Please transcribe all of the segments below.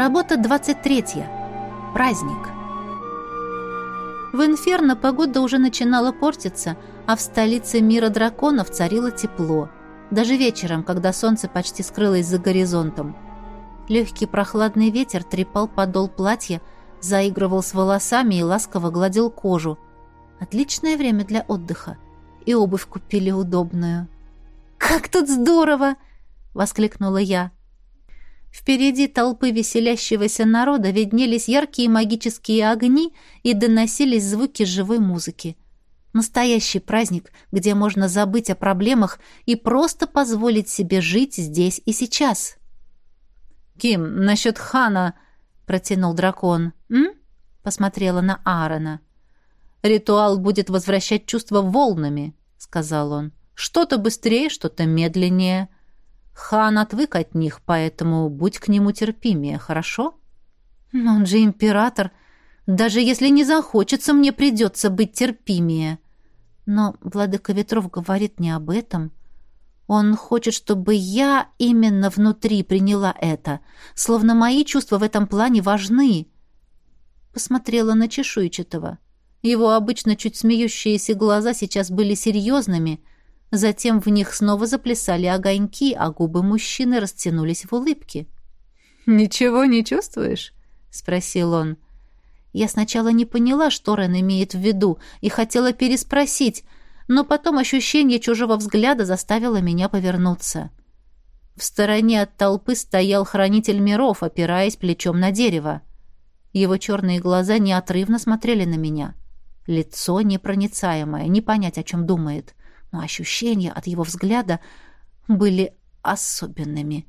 Работа 23. Праздник. В Инферно погода уже начинала портиться, а в столице мира драконов царило тепло. Даже вечером, когда солнце почти скрылось за горизонтом. Легкий прохладный ветер трепал подол платья, заигрывал с волосами и ласково гладил кожу. Отличное время для отдыха. И обувь купили удобную. «Как тут здорово!» — воскликнула я. Впереди толпы веселящегося народа виднелись яркие магические огни и доносились звуки живой музыки. Настоящий праздник, где можно забыть о проблемах и просто позволить себе жить здесь и сейчас. «Ким, насчет Хана...» — протянул дракон. «М?» — посмотрела на Аарона. «Ритуал будет возвращать чувства волнами», — сказал он. «Что-то быстрее, что-то медленнее». Хан отвык от них, поэтому будь к нему терпимее, хорошо? Он же император. Даже если не захочется, мне придется быть терпимее. Но владыка ветров говорит не об этом. Он хочет, чтобы я именно внутри приняла это, словно мои чувства в этом плане важны. Посмотрела на чешуйчатого. Его обычно чуть смеющиеся глаза сейчас были серьезными, Затем в них снова заплясали огоньки, а губы мужчины растянулись в улыбке. «Ничего не чувствуешь?» — спросил он. Я сначала не поняла, что Рен имеет в виду, и хотела переспросить, но потом ощущение чужого взгляда заставило меня повернуться. В стороне от толпы стоял хранитель миров, опираясь плечом на дерево. Его черные глаза неотрывно смотрели на меня. Лицо непроницаемое, не понять, о чем думает но ощущения от его взгляда были особенными.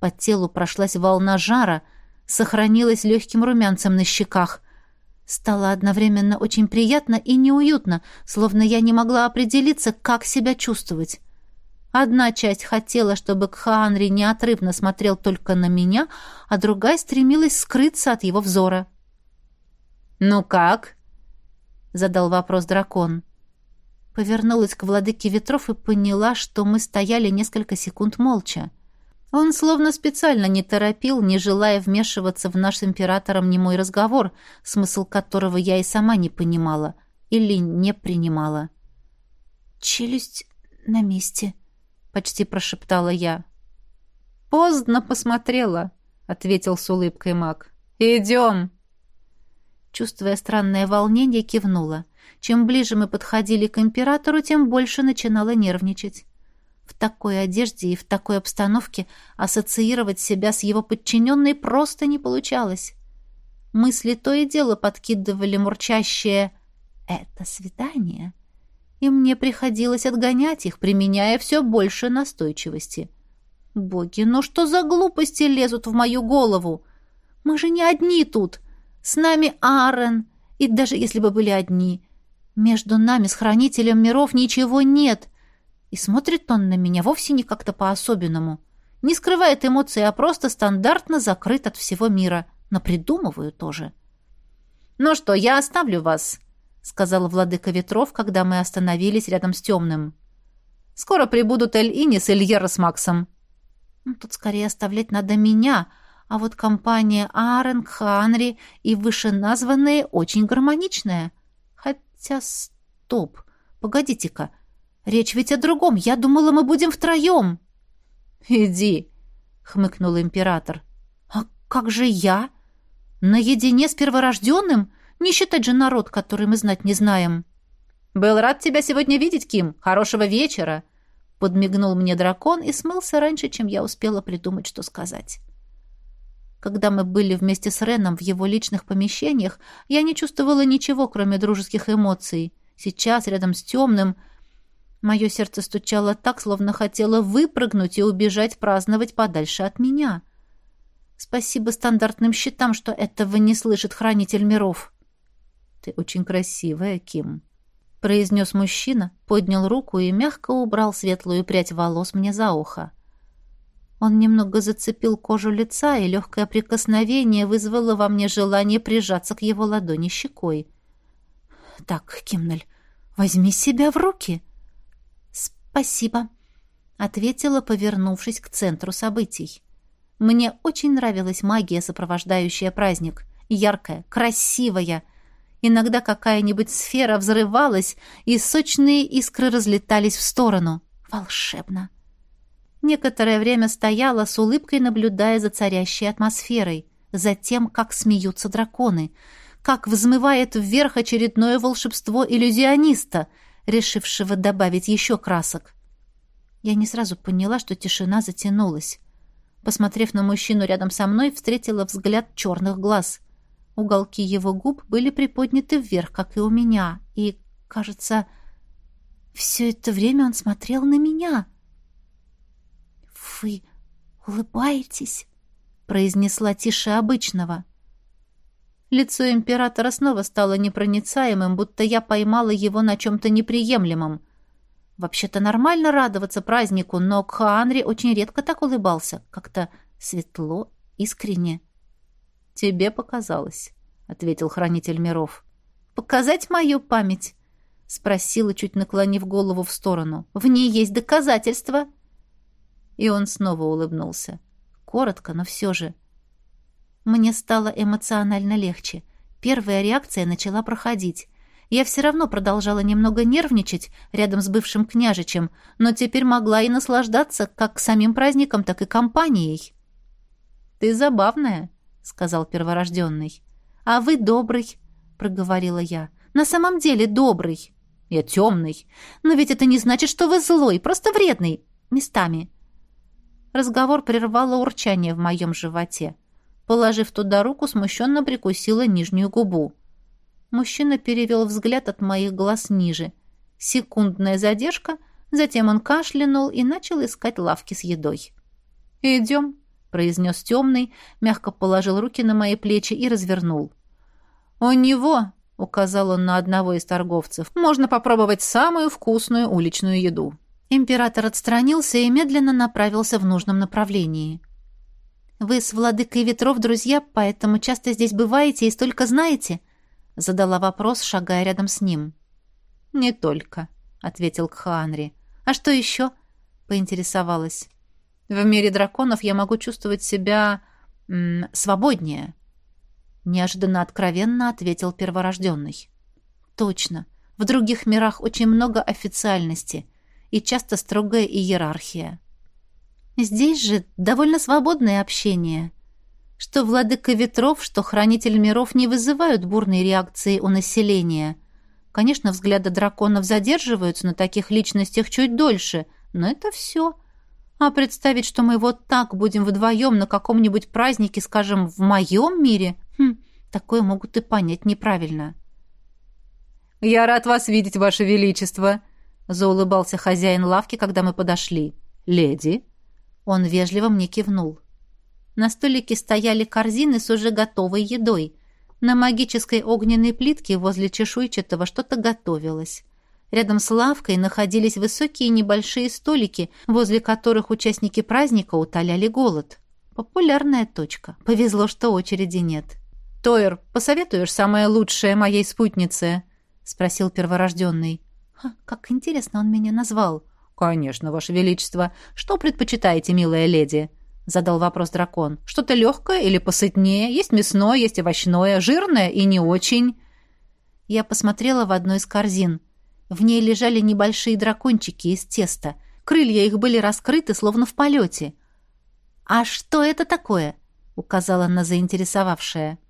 По телу прошлась волна жара, сохранилась легким румянцем на щеках. Стало одновременно очень приятно и неуютно, словно я не могла определиться, как себя чувствовать. Одна часть хотела, чтобы Кхаанри неотрывно смотрел только на меня, а другая стремилась скрыться от его взора. «Ну как?» — задал вопрос дракон. Повернулась к владыке ветров и поняла, что мы стояли несколько секунд молча. Он словно специально не торопил, не желая вмешиваться в наш с императором немой разговор, смысл которого я и сама не понимала или не принимала. «Челюсть на месте», — почти прошептала я. «Поздно посмотрела», — ответил с улыбкой маг. «Идем». Чувствуя странное волнение, кивнула. Чем ближе мы подходили к императору, тем больше начинала нервничать. В такой одежде и в такой обстановке ассоциировать себя с его подчиненной просто не получалось. Мысли то и дело подкидывали мурчащее «это свидание», и мне приходилось отгонять их, применяя все больше настойчивости. «Боги, ну что за глупости лезут в мою голову? Мы же не одни тут. С нами Аарон, и даже если бы были одни, между нами с хранителем миров ничего нет. И смотрит он на меня вовсе не как-то по-особенному. Не скрывает эмоций, а просто стандартно закрыт от всего мира. Напридумываю тоже. «Ну что, я оставлю вас», — сказал владыка ветров, когда мы остановились рядом с темным. «Скоро прибудут Эль-Ини с Эльера с Максом». Ну, «Тут скорее оставлять надо меня», а вот компания Аарен, Ханри и вышеназванные очень гармоничная. Хотя стоп, погодите-ка. Речь ведь о другом. Я думала, мы будем втроем. Иди, хмыкнул император. А как же я? Наедине с перворожденным? Не считать же народ, который мы знать не знаем. Был рад тебя сегодня видеть, Ким. Хорошего вечера. Подмигнул мне дракон и смылся раньше, чем я успела придумать, что сказать. Когда мы были вместе с Реном в его личных помещениях, я не чувствовала ничего, кроме дружеских эмоций. Сейчас, рядом с темным, мое сердце стучало так, словно хотело выпрыгнуть и убежать праздновать подальше от меня. Спасибо стандартным щитам, что этого не слышит хранитель миров. «Ты очень красивая, Ким», — произнес мужчина, поднял руку и мягко убрал светлую прядь волос мне за ухо. Он немного зацепил кожу лица, и легкое прикосновение вызвало во мне желание прижаться к его ладони щекой. «Так, Кимнель, возьми себя в руки!» «Спасибо», — ответила, повернувшись к центру событий. Мне очень нравилась магия, сопровождающая праздник. Яркая, красивая. Иногда какая-нибудь сфера взрывалась, и сочные искры разлетались в сторону. Волшебно. Некоторое время стояла с улыбкой, наблюдая за царящей атмосферой, за тем, как смеются драконы, как взмывает вверх очередное волшебство иллюзиониста, решившего добавить еще красок. Я не сразу поняла, что тишина затянулась. Посмотрев на мужчину рядом со мной, встретила взгляд черных глаз. Уголки его губ были приподняты вверх, как и у меня, и, кажется, все это время он смотрел на меня. «Вы улыбаетесь?» — произнесла тише обычного. Лицо императора снова стало непроницаемым, будто я поймала его на чем-то неприемлемом. Вообще-то нормально радоваться празднику, но Кхаанри очень редко так улыбался, как-то светло, искренне. «Тебе показалось», — ответил хранитель миров. «Показать мою память?» — спросила, чуть наклонив голову в сторону. «В ней есть доказательства». И он снова улыбнулся. Коротко, но все же. Мне стало эмоционально легче. Первая реакция начала проходить. Я все равно продолжала немного нервничать рядом с бывшим княжичем, но теперь могла и наслаждаться как самим праздником, так и компанией. «Ты забавная», — сказал перворожденный. «А вы добрый», — проговорила я. «На самом деле добрый». «Я темный. Но ведь это не значит, что вы злой, просто вредный. Местами». Разговор прервало урчание в моем животе. Положив туда руку, смущенно прикусила нижнюю губу. Мужчина перевел взгляд от моих глаз ниже. Секундная задержка, затем он кашлянул и начал искать лавки с едой. «Идем», — произнес темный, мягко положил руки на мои плечи и развернул. «У него», — указал он на одного из торговцев, — «можно попробовать самую вкусную уличную еду». Император отстранился и медленно направился в нужном направлении. «Вы с владыкой ветров друзья, поэтому часто здесь бываете и столько знаете?» — задала вопрос, шагая рядом с ним. «Не только», — ответил Кхаанри. «А что еще?» — поинтересовалась. «В мире драконов я могу чувствовать себя... М, свободнее», — неожиданно откровенно ответил перворожденный. «Точно. В других мирах очень много официальности и часто строгая иерархия. Здесь же довольно свободное общение. Что владыка ветров, что хранитель миров не вызывают бурной реакции у населения. Конечно, взгляды драконов задерживаются на таких личностях чуть дольше, но это все. А представить, что мы вот так будем вдвоем на каком-нибудь празднике, скажем, в моем мире, хм, такое могут и понять неправильно. «Я рад вас видеть, ваше величество», — заулыбался хозяин лавки, когда мы подошли. «Леди?» Он вежливо мне кивнул. На столике стояли корзины с уже готовой едой. На магической огненной плитке возле чешуйчатого что-то готовилось. Рядом с лавкой находились высокие небольшие столики, возле которых участники праздника утоляли голод. Популярная точка. Повезло, что очереди нет. «Тойер, посоветуешь самое лучшее моей спутнице?» — спросил перворожденный. Ха, как интересно он меня назвал. «Конечно, Ваше Величество. Что предпочитаете, милая леди?» — задал вопрос дракон. «Что-то легкое или посытнее? Есть мясное, есть овощное, жирное и не очень». Я посмотрела в одну из корзин. В ней лежали небольшие дракончики из теста. Крылья их были раскрыты, словно в полете. «А что это такое?» — указала на заинтересовавшая.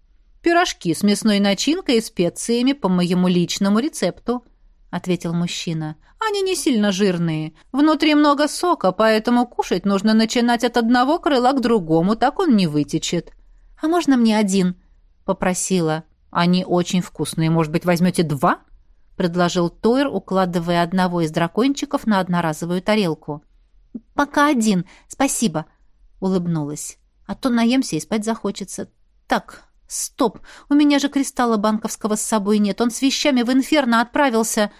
«Пирожки с мясной начинкой и специями по моему личному рецепту», — ответил мужчина. Они не сильно жирные. Внутри много сока, поэтому кушать нужно начинать от одного крыла к другому, так он не вытечет. «А можно мне один?» — попросила. «Они очень вкусные. Может быть, возьмете два?» — предложил Тойр, укладывая одного из дракончиков на одноразовую тарелку. «Пока один. Спасибо», — улыбнулась. «А то наемся и спать захочется. Так, стоп. У меня же кристалла банковского с собой нет. Он с вещами в инферно отправился...»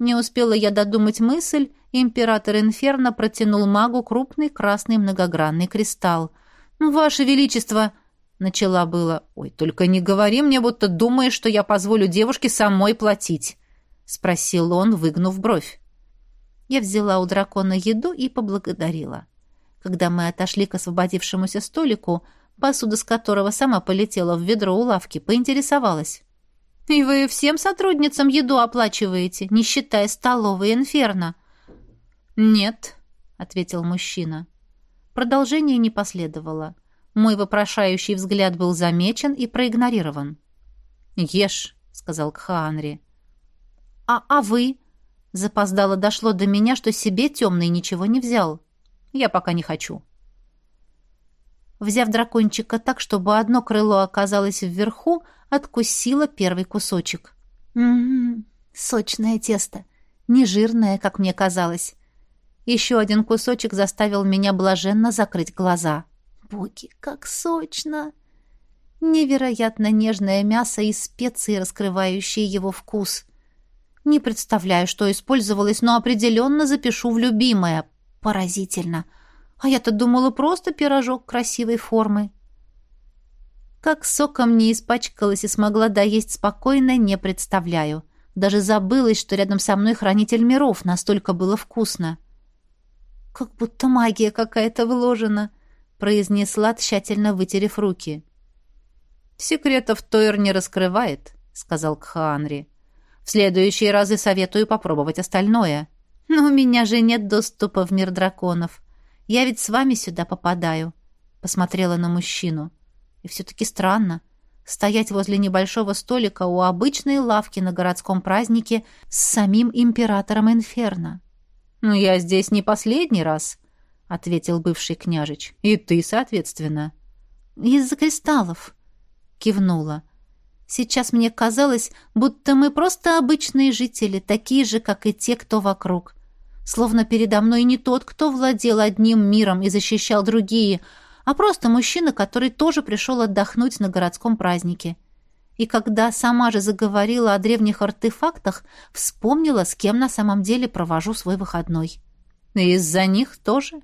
Не успела я додумать мысль, император Инферно протянул магу крупный красный многогранный кристалл. «Ну, «Ваше Величество!» — начала было. «Ой, только не говори мне, будто думаешь, что я позволю девушке самой платить!» — спросил он, выгнув бровь. Я взяла у дракона еду и поблагодарила. Когда мы отошли к освободившемуся столику, посуда с которого сама полетела в ведро у лавки, поинтересовалась. «И вы всем сотрудницам еду оплачиваете, не считая столовой инферно?» «Нет», — ответил мужчина. Продолжение не последовало. Мой вопрошающий взгляд был замечен и проигнорирован. «Ешь», — сказал Кхаанри. «А, а вы?» Запоздало дошло до меня, что себе темный ничего не взял. «Я пока не хочу». Взяв дракончика так, чтобы одно крыло оказалось вверху, откусила первый кусочек. «М-м-м, сочное тесто. Не жирное, как мне казалось. Еще один кусочек заставил меня блаженно закрыть глаза. Боги, как сочно! Невероятно нежное мясо и специи, раскрывающие его вкус. Не представляю, что использовалось, но определенно запишу в любимое. Поразительно. А я-то думала просто пирожок красивой формы. Как соком не испачкалась и смогла доесть спокойно, не представляю. Даже забылась, что рядом со мной хранитель миров, настолько было вкусно. «Как будто магия какая-то вложена», — произнесла, тщательно вытерев руки. «Секретов Тойр не раскрывает», — сказал Кхаанри. «В следующие разы советую попробовать остальное». «Но у меня же нет доступа в мир драконов. Я ведь с вами сюда попадаю», — посмотрела на мужчину. «И все-таки странно. Стоять возле небольшого столика у обычной лавки на городском празднике с самим императором Инферно». «Ну, я здесь не последний раз», — ответил бывший княжич. «И ты, соответственно». «Из-за кристаллов», — кивнула. «Сейчас мне казалось, будто мы просто обычные жители, такие же, как и те, кто вокруг. Словно передо мной не тот, кто владел одним миром и защищал другие, а просто мужчина, который тоже пришел отдохнуть на городском празднике. И когда сама же заговорила о древних артефактах, вспомнила, с кем на самом деле провожу свой выходной. Из-за них тоже?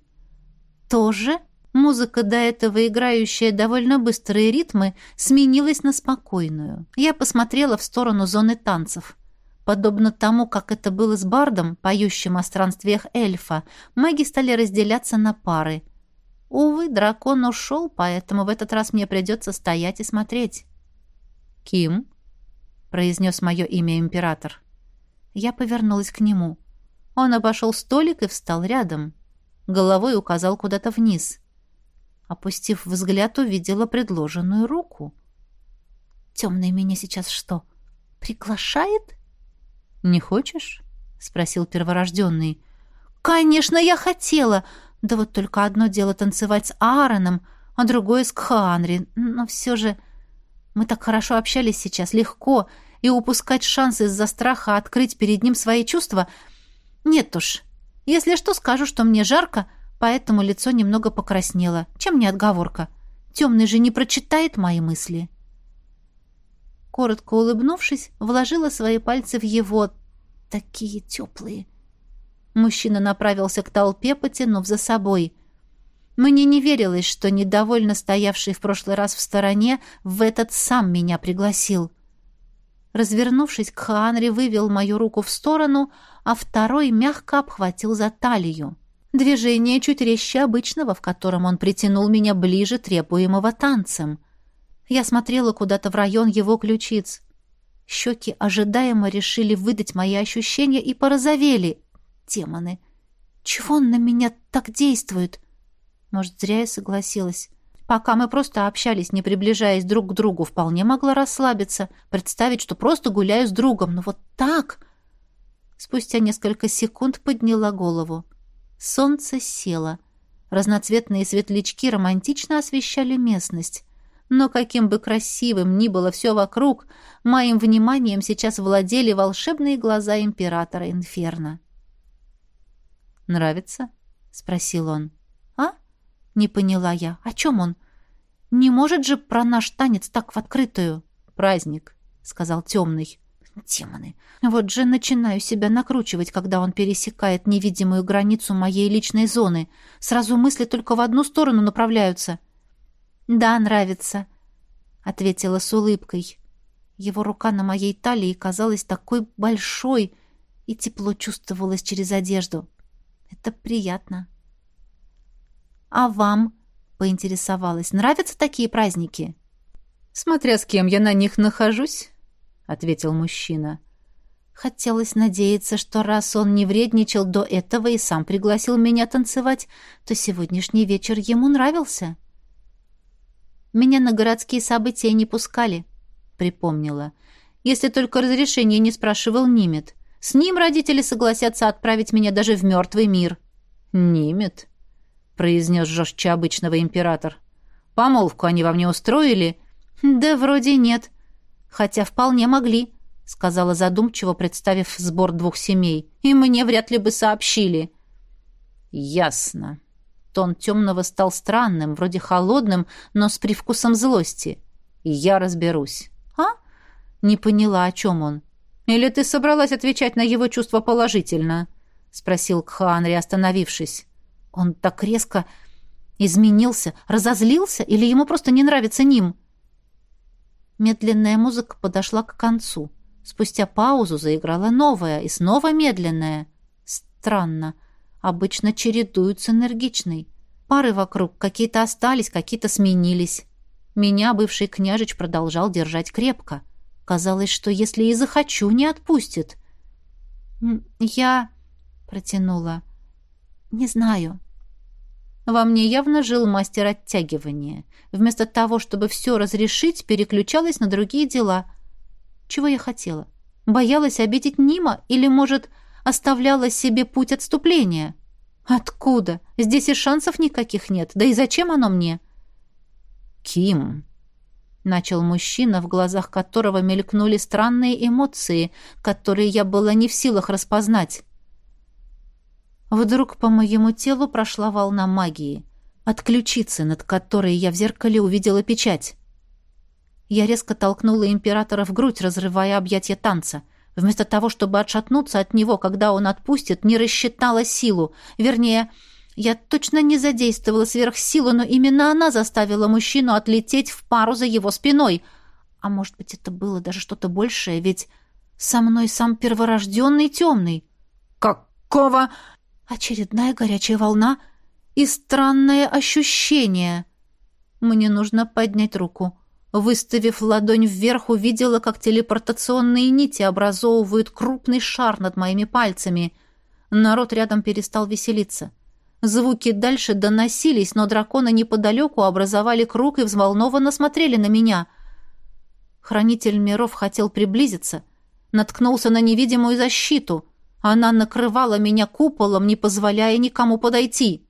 Тоже? Музыка, до этого играющая довольно быстрые ритмы, сменилась на спокойную. Я посмотрела в сторону зоны танцев. Подобно тому, как это было с бардом, поющим о странствиях эльфа, маги стали разделяться на пары. Увы, дракон ушел, поэтому в этот раз мне придется стоять и смотреть. «Ким?» — произнес мое имя император. Я повернулась к нему. Он обошел столик и встал рядом. Головой указал куда-то вниз. Опустив взгляд, увидела предложенную руку. «Темный меня сейчас что, приглашает?» «Не хочешь?» — спросил перворожденный. «Конечно, я хотела! Да вот только одно дело танцевать с Аароном, а другое с Кханри. Но все же...» Мы так хорошо общались сейчас, легко, и упускать шанс из-за страха открыть перед ним свои чувства... Нет уж. Если что, скажу, что мне жарко, поэтому лицо немного покраснело. Чем не отговорка? Темный же не прочитает мои мысли. Коротко улыбнувшись, вложила свои пальцы в его... Такие теплые. Мужчина направился к толпе, потянув за собой. Мне не верилось, что недовольно стоявший в прошлый раз в стороне в этот сам меня пригласил. Развернувшись, Кхаанри вывел мою руку в сторону, а второй мягко обхватил за талию. Движение чуть резче обычного, в котором он притянул меня ближе требуемого танцем. Я смотрела куда-то в район его ключиц. Щеки ожидаемо решили выдать мои ощущения и порозовели. Демоны! Чего он на меня так действует?» Может, зря я согласилась. Пока мы просто общались, не приближаясь друг к другу, вполне могла расслабиться, представить, что просто гуляю с другом. Но вот так... Спустя несколько секунд подняла голову. Солнце село. Разноцветные светлячки романтично освещали местность. Но каким бы красивым ни было все вокруг, моим вниманием сейчас владели волшебные глаза императора Инферно. «Нравится?» — спросил он. Не поняла я. О чем он? Не может же про наш танец так в открытую? Праздник, сказал темный. Демоны. Вот же начинаю себя накручивать, когда он пересекает невидимую границу моей личной зоны. Сразу мысли только в одну сторону направляются. Да, нравится, ответила с улыбкой. Его рука на моей талии казалась такой большой, и тепло чувствовалось через одежду. Это приятно. «А вам?» — поинтересовалась. «Нравятся такие праздники?» «Смотря с кем я на них нахожусь», — ответил мужчина. Хотелось надеяться, что раз он не вредничал до этого и сам пригласил меня танцевать, то сегодняшний вечер ему нравился. «Меня на городские события не пускали», — припомнила. «Если только разрешение не спрашивал Нимет. С ним родители согласятся отправить меня даже в мертвый мир». «Нимет?» — произнес жестче обычного император. «Помолвку они вам не устроили?» «Да вроде нет. Хотя вполне могли», — сказала задумчиво, представив сбор двух семей. «И мне вряд ли бы сообщили». «Ясно». Тон темного стал странным, вроде холодным, но с привкусом злости. «Я разберусь». «А?» Не поняла, о чем он. «Или ты собралась отвечать на его чувства положительно?» — спросил Кхаанри, остановившись. «Он так резко изменился, разозлился, или ему просто не нравится ним?» Медленная музыка подошла к концу. Спустя паузу заиграла новая и снова медленная. Странно. Обычно чередуют с энергичной. Пары вокруг какие-то остались, какие-то сменились. Меня бывший княжич продолжал держать крепко. Казалось, что если и захочу, не отпустит. «Я...» — протянула. «Не знаю». Во мне явно жил мастер оттягивания. Вместо того, чтобы все разрешить, переключалась на другие дела. Чего я хотела? Боялась обидеть Нима или, может, оставляла себе путь отступления? Откуда? Здесь и шансов никаких нет. Да и зачем оно мне? Ким, начал мужчина, в глазах которого мелькнули странные эмоции, которые я была не в силах распознать. Вдруг по моему телу прошла волна магии. От ключицы, над которой я в зеркале увидела печать. Я резко толкнула императора в грудь, разрывая объятия танца. Вместо того, чтобы отшатнуться от него, когда он отпустит, не рассчитала силу. Вернее, я точно не задействовала сверхсилу, но именно она заставила мужчину отлететь в пару за его спиной. А может быть, это было даже что-то большее, ведь со мной сам перворожденный темный. «Какого?» Очередная горячая волна и странное ощущение. Мне нужно поднять руку. Выставив ладонь вверх, увидела, как телепортационные нити образовывают крупный шар над моими пальцами. Народ рядом перестал веселиться. Звуки дальше доносились, но драконы неподалеку образовали круг и взволнованно смотрели на меня. Хранитель миров хотел приблизиться, наткнулся на невидимую защиту — она накрывала меня куполом, не позволяя никому подойти.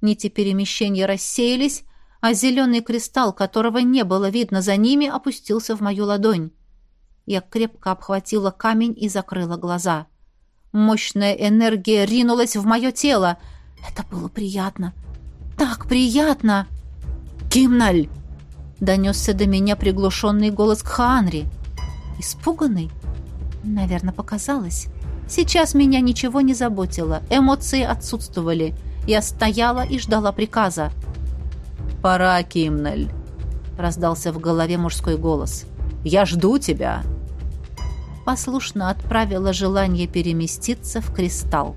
Нити перемещения рассеялись, а зеленый кристалл, которого не было видно за ними, опустился в мою ладонь. Я крепко обхватила камень и закрыла глаза. Мощная энергия ринулась в мое тело. Это было приятно. Так приятно! «Кимналь!» — донесся до меня приглушенный голос Кхаанри. Испуганный? Наверное, показалось. Сейчас меня ничего не заботило, эмоции отсутствовали. Я стояла и ждала приказа. «Пора, Кимнель», — раздался в голове мужской голос. «Я жду тебя». Послушно отправила желание переместиться в кристалл.